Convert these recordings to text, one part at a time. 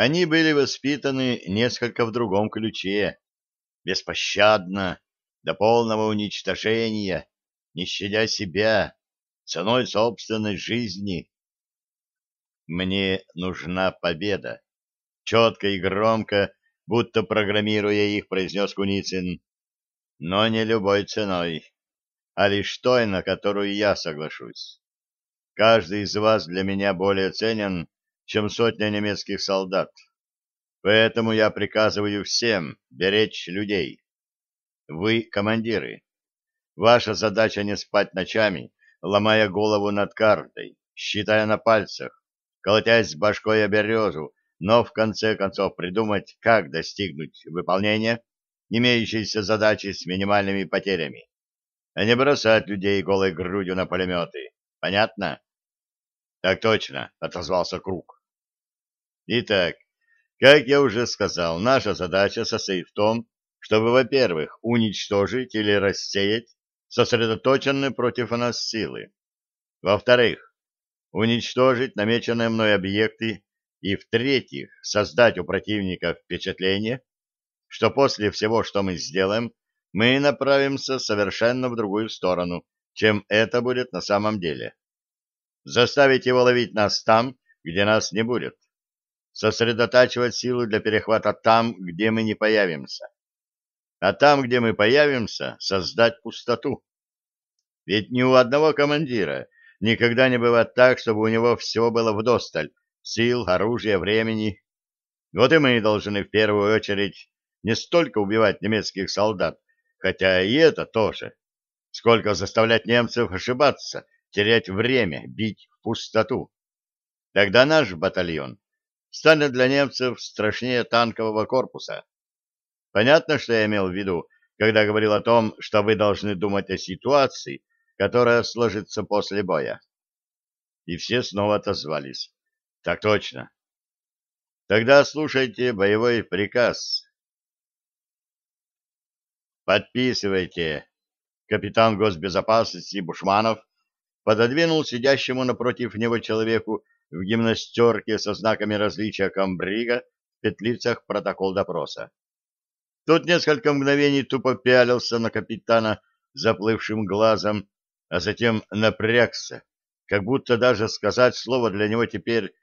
Они были воспитаны несколько в другом ключе, беспощадно, до полного уничтожения, не щадя себя, ценой собственной жизни. Мне нужна победа. Четко и громко, будто программируя их, произнес Куницын. Но не любой ценой, а лишь той, на которую я соглашусь. Каждый из вас для меня более ценен, чем сотня немецких солдат. Поэтому я приказываю всем беречь людей. Вы командиры. Ваша задача не спать ночами, ломая голову над картой, считая на пальцах, колотясь башкой о березу, но в конце концов придумать, как достигнуть выполнения имеющейся задачи с минимальными потерями, а не бросать людей голой грудью на пулеметы. Понятно? — Так точно, — отозвался Круг. — Итак, как я уже сказал, наша задача состоит в том, чтобы, во-первых, уничтожить или рассеять сосредоточенные против нас силы. Во-вторых, уничтожить намеченные мной объекты и, в-третьих, создать у противника впечатление, что после всего, что мы сделаем, мы направимся совершенно в другую сторону, чем это будет на самом деле. Заставить его ловить нас там, где нас не будет. Сосредотачивать силу для перехвата там, где мы не появимся. А там, где мы появимся, создать пустоту. Ведь ни у одного командира никогда не бывает так, чтобы у него все было вдосталь, сил, оружия, времени. Вот и мы должны в первую очередь не столько убивать немецких солдат, хотя и это тоже, сколько заставлять немцев ошибаться, терять время, бить в пустоту. Тогда наш батальон станет для немцев страшнее танкового корпуса. Понятно, что я имел в виду, когда говорил о том, что вы должны думать о ситуации, которая сложится после боя. И все снова отозвались. Так точно. Тогда слушайте боевой приказ. Подписывайте. Капитан госбезопасности Бушманов пододвинул сидящему напротив него человеку в гимнастерке со знаками различия комбрига в петлицах протокол допроса. Тот несколько мгновений тупо пялился на капитана заплывшим глазом, а затем напрягся, как будто даже сказать слово для него теперь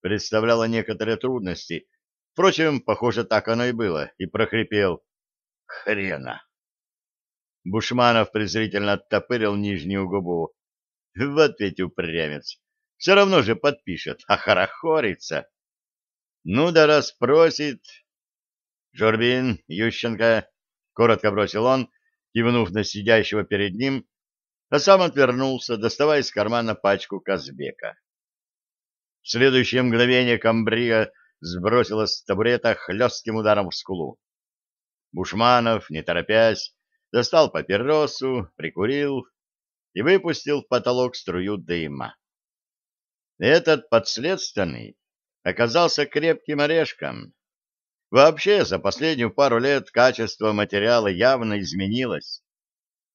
представляло некоторые трудности. Впрочем, похоже, так оно и было, и прохрипел «Хрена!». Бушманов презрительно оттопырил нижнюю губу. Вот ведь упрямец. Все равно же подпишет, а хорохорится. Ну да раз просит... Жорбин, Ющенко, коротко бросил он, кивнув на сидящего перед ним, а сам отвернулся, доставая из кармана пачку Казбека. В следующее мгновение комбрига сбросила с табурета хлестким ударом в скулу. Бушманов, не торопясь, достал папиросу, прикурил и выпустил в потолок струю дыма. Этот подследственный оказался крепким орешком. Вообще, за последнюю пару лет качество материала явно изменилось.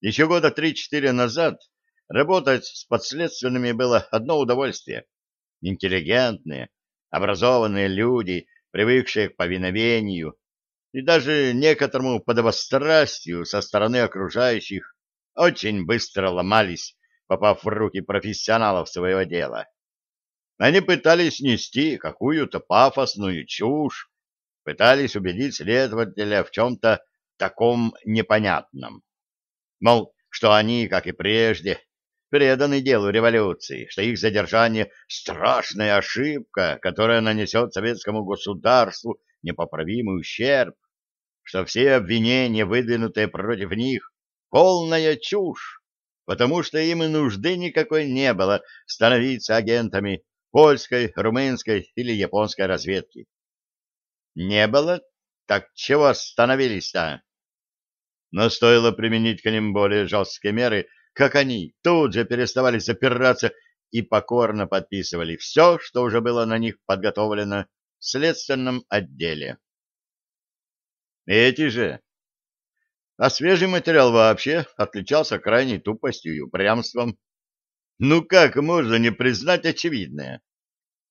Еще года три-четыре назад работать с подследственными было одно удовольствие. Интеллигентные, образованные люди, привыкшие к повиновению, и даже некоторому подобострастию со стороны окружающих очень быстро ломались, попав в руки профессионалов своего дела. Они пытались нести какую-то пафосную чушь, пытались убедить следователя в чем-то таком непонятном. Мол, что они, как и прежде, преданы делу революции, что их задержание — страшная ошибка, которая нанесет советскому государству непоправимый ущерб, что все обвинения, выдвинутые против них, полная чушь, потому что им и нужды никакой не было становиться агентами польской, румынской или японской разведки. Не было? Так чего становились-то? Но стоило применить к ним более жесткие меры, как они тут же переставали запираться и покорно подписывали все, что уже было на них подготовлено в следственном отделе. Эти же. А свежий материал вообще отличался крайней тупостью и упрямством. Ну как можно не признать очевидное?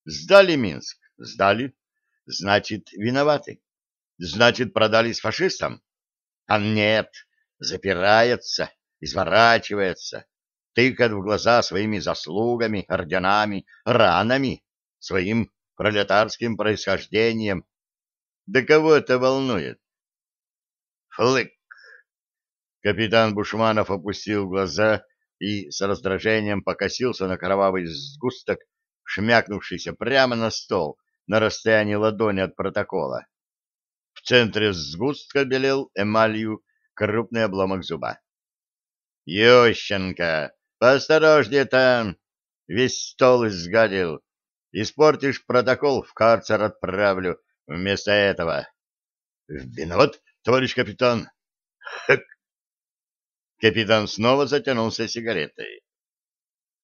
Сдали Минск? Сдали. значит, виноваты. Значит, продались фашистам. А нет, запирается, изворачивается, тыкает в глаза своими заслугами, орденами, ранами, своим пролетарским происхождением. Да кого это волнует? Флык! Капитан Бушманов опустил глаза и с раздражением покосился на кровавый сгусток, шмякнувшийся прямо на стол на расстоянии ладони от протокола. В центре сгустка белел эмалью крупный обломок зуба. — Ющенко, поосторожнее там! Весь стол изгадил. Испортишь протокол, в карцер отправлю вместо этого. — Виноват, товарищ капитан. Хэк! Капитан снова затянулся сигаретой.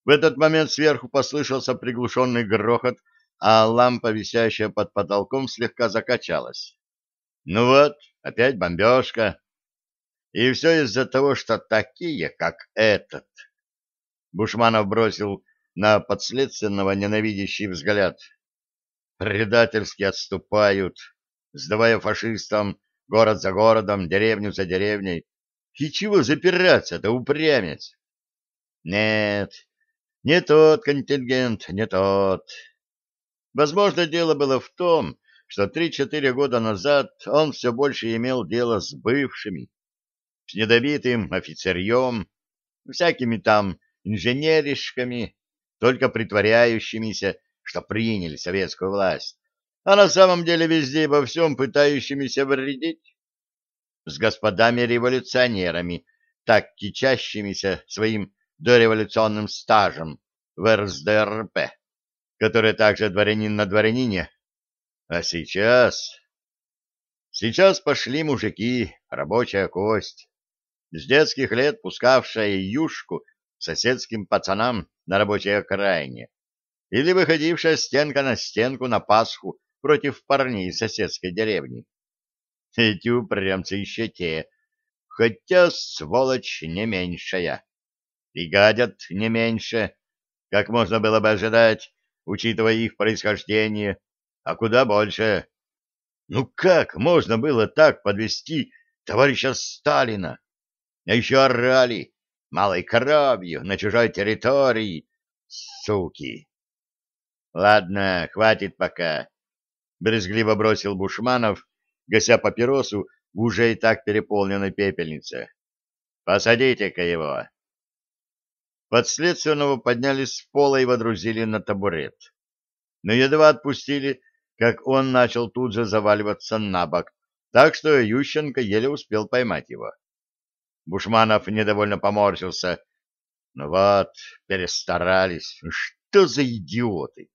В этот момент сверху послышался приглушенный грохот, а лампа, висящая под потолком, слегка закачалась. Ну вот, опять бомбежка. И все из-за того, что такие, как этот. Бушманов бросил на подследственного ненавидящий взгляд. Предательски отступают, сдавая фашистам город за городом, деревню за деревней. И чего запираться-то, упрямец? Нет, не тот контингент, не тот. Возможно, дело было в том, что три-четыре года назад он все больше имел дело с бывшими, с недобитым офицерьем, всякими там инженеришками, только притворяющимися, что приняли советскую власть, а на самом деле везде и во всем пытающимися вредить с господами-революционерами, так кичащимися своим дореволюционным стажем в РСДРП, который также дворянин на дворянине. А сейчас... Сейчас пошли мужики, рабочая кость, с детских лет пускавшая юшку соседским пацанам на рабочей окраине, или выходившая стенка на стенку на Пасху против парней соседской деревни. Эти упрямцы еще те, хотя сволочь не меньшая. И гадят не меньше, как можно было бы ожидать, учитывая их происхождение, а куда больше. Ну как можно было так подвести товарища Сталина? А еще орали малой кровью на чужой территории, суки. Ладно, хватит пока, брезгливо бросил Бушманов, гася папиросу в уже и так переполненной пепельнице. «Посадите-ка его!» Подследственного подняли с пола и водрузили на табурет. Но едва отпустили, как он начал тут же заваливаться на бок, так что Ющенко еле успел поймать его. Бушманов недовольно поморщился. Ну вот, перестарались. Что за идиоты!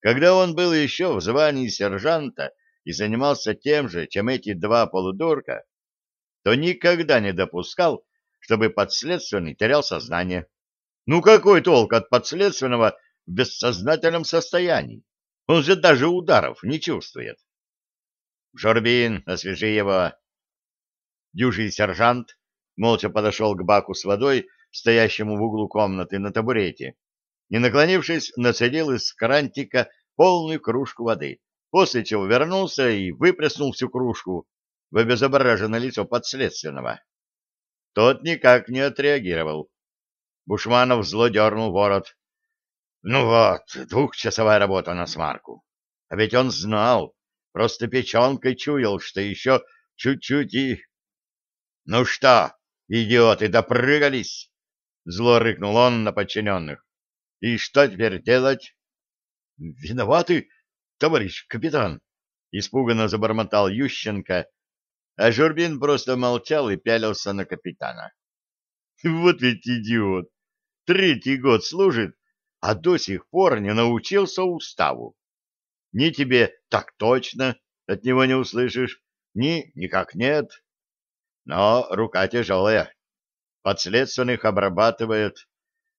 Когда он был еще в звании сержанта, и занимался тем же, чем эти два полудурка, то никогда не допускал, чтобы подследственный терял сознание. Ну какой толк от подследственного в бессознательном состоянии? Он же даже ударов не чувствует. Жорбин, освежи его. Дюжий сержант молча подошел к баку с водой, стоящему в углу комнаты на табурете, и, наклонившись, нацедил из крантика полную кружку воды после чего вернулся и выплеснул всю кружку в обезображенное лицо подследственного. Тот никак не отреагировал. Бушманов зло дернул ворот. Ну вот, двухчасовая работа на смарку. А ведь он знал, просто печенкой чуял, что еще чуть-чуть и... Ну что, идиоты, допрыгались? Зло рыкнул он на подчиненных. И что теперь делать? Виноваты, товарищ капитан, — испуганно забормотал Ющенко, а Журбин просто молчал и пялился на капитана. — Вот ведь идиот! Третий год служит, а до сих пор не научился уставу. Ни тебе так точно от него не услышишь, ни никак нет. Но рука тяжелая. Подследственных обрабатывает.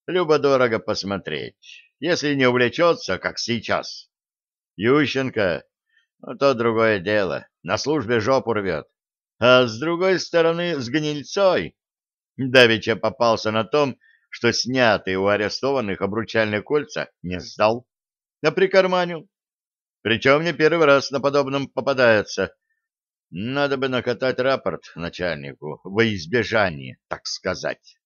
Любо-дорого посмотреть. Если не увлечется, как сейчас, Ющенко, ну, то другое дело, на службе жопу рвет. А с другой стороны, с гнильцой. Давича попался на том, что снятые у арестованных обручальные кольца не сдал, а прикарманил. Причем не первый раз на подобном попадается. Надо бы накатать рапорт начальнику во избежание, так сказать.